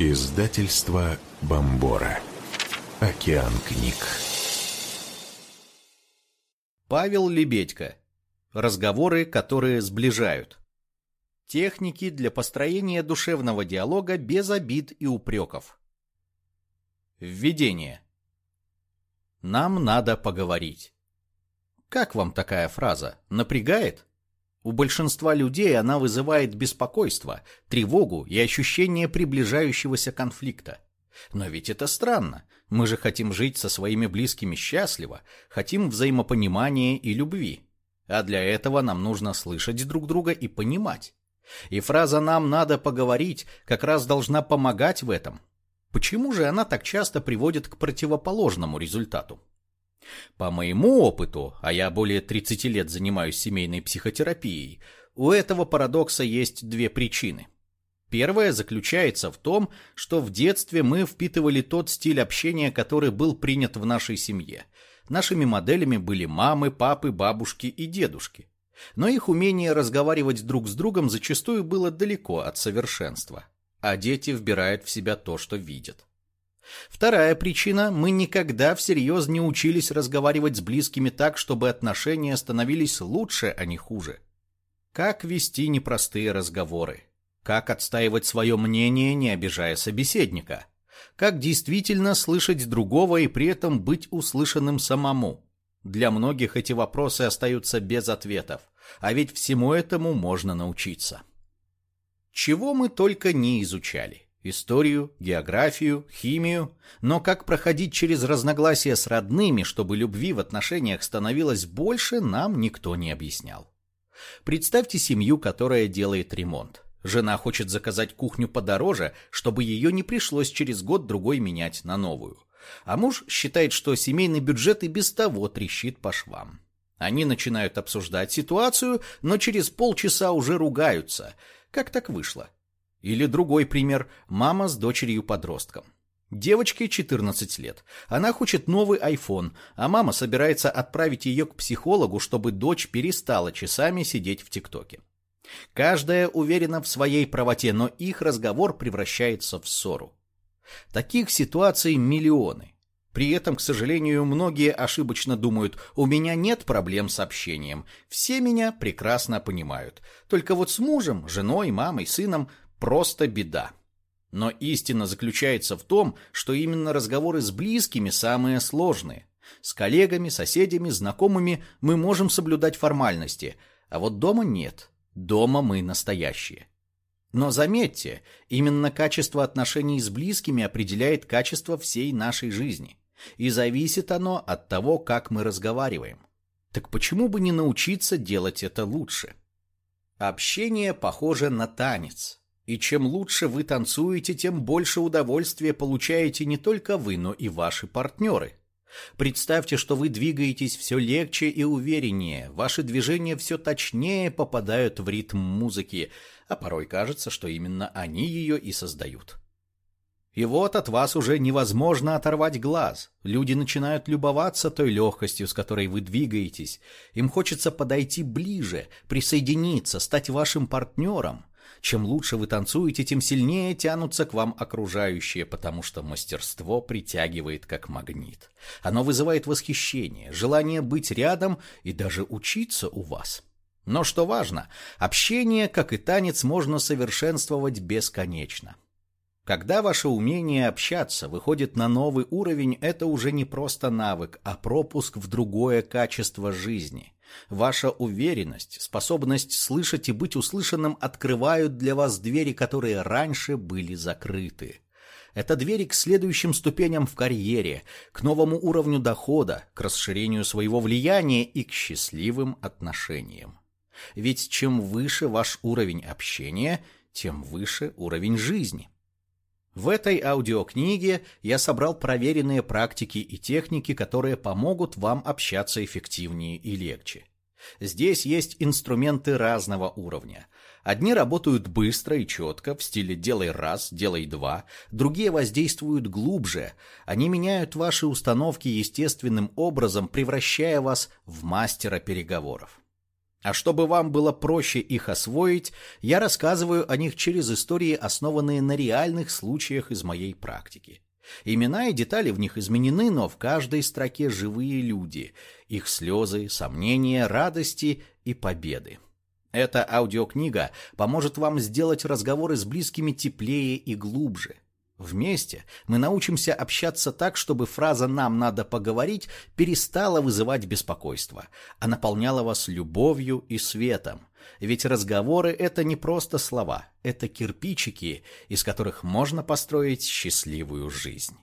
Издательство Бомбора. Океан книг. Павел Лебедько. Разговоры, которые сближают. Техники для построения душевного диалога без обид и упреков. Введение. Нам надо поговорить. Как вам такая фраза? Напрягает? У большинства людей она вызывает беспокойство, тревогу и ощущение приближающегося конфликта. Но ведь это странно. Мы же хотим жить со своими близкими счастливо, хотим взаимопонимания и любви. А для этого нам нужно слышать друг друга и понимать. И фраза «нам надо поговорить» как раз должна помогать в этом. Почему же она так часто приводит к противоположному результату? По моему опыту, а я более 30 лет занимаюсь семейной психотерапией, у этого парадокса есть две причины. Первая заключается в том, что в детстве мы впитывали тот стиль общения, который был принят в нашей семье. Нашими моделями были мамы, папы, бабушки и дедушки. Но их умение разговаривать друг с другом зачастую было далеко от совершенства. А дети вбирают в себя то, что видят. Вторая причина – мы никогда всерьез не учились разговаривать с близкими так, чтобы отношения становились лучше, а не хуже. Как вести непростые разговоры? Как отстаивать свое мнение, не обижая собеседника? Как действительно слышать другого и при этом быть услышанным самому? Для многих эти вопросы остаются без ответов, а ведь всему этому можно научиться. Чего мы только не изучали историю, географию, химию, но как проходить через разногласия с родными, чтобы любви в отношениях становилось больше, нам никто не объяснял. Представьте семью, которая делает ремонт. Жена хочет заказать кухню подороже, чтобы ее не пришлось через год-другой менять на новую. А муж считает, что семейный бюджет и без того трещит по швам. Они начинают обсуждать ситуацию, но через полчаса уже ругаются. Как так вышло? Или другой пример – мама с дочерью-подростком. Девочке 14 лет. Она хочет новый iPhone, а мама собирается отправить ее к психологу, чтобы дочь перестала часами сидеть в ТикТоке. Каждая уверена в своей правоте, но их разговор превращается в ссору. Таких ситуаций миллионы. При этом, к сожалению, многие ошибочно думают, у меня нет проблем с общением. Все меня прекрасно понимают. Только вот с мужем, женой, мамой, сыном просто беда. Но истина заключается в том, что именно разговоры с близкими самые сложные. С коллегами, соседями, знакомыми мы можем соблюдать формальности, а вот дома нет. Дома мы настоящие. Но заметьте, именно качество отношений с близкими определяет качество всей нашей жизни. И зависит оно от того, как мы разговариваем. Так почему бы не научиться делать это лучше? Общение похоже на танец. И чем лучше вы танцуете, тем больше удовольствия получаете не только вы, но и ваши партнеры. Представьте, что вы двигаетесь все легче и увереннее, ваши движения все точнее попадают в ритм музыки, а порой кажется, что именно они ее и создают. И вот от вас уже невозможно оторвать глаз. Люди начинают любоваться той легкостью, с которой вы двигаетесь. Им хочется подойти ближе, присоединиться, стать вашим партнером. Чем лучше вы танцуете, тем сильнее тянутся к вам окружающие, потому что мастерство притягивает как магнит. Оно вызывает восхищение, желание быть рядом и даже учиться у вас. Но что важно, общение, как и танец, можно совершенствовать бесконечно. Когда ваше умение общаться выходит на новый уровень, это уже не просто навык, а пропуск в другое качество жизни. Ваша уверенность, способность слышать и быть услышанным открывают для вас двери, которые раньше были закрыты. Это двери к следующим ступеням в карьере, к новому уровню дохода, к расширению своего влияния и к счастливым отношениям. Ведь чем выше ваш уровень общения, тем выше уровень жизни. В этой аудиокниге я собрал проверенные практики и техники, которые помогут вам общаться эффективнее и легче. Здесь есть инструменты разного уровня. Одни работают быстро и четко, в стиле «делай раз, делай два», другие воздействуют глубже, они меняют ваши установки естественным образом, превращая вас в мастера переговоров. А чтобы вам было проще их освоить, я рассказываю о них через истории, основанные на реальных случаях из моей практики. Имена и детали в них изменены, но в каждой строке живые люди, их слезы, сомнения, радости и победы. Эта аудиокнига поможет вам сделать разговоры с близкими теплее и глубже. Вместе мы научимся общаться так, чтобы фраза «нам надо поговорить» перестала вызывать беспокойство, а наполняла вас любовью и светом. Ведь разговоры — это не просто слова, это кирпичики, из которых можно построить счастливую жизнь.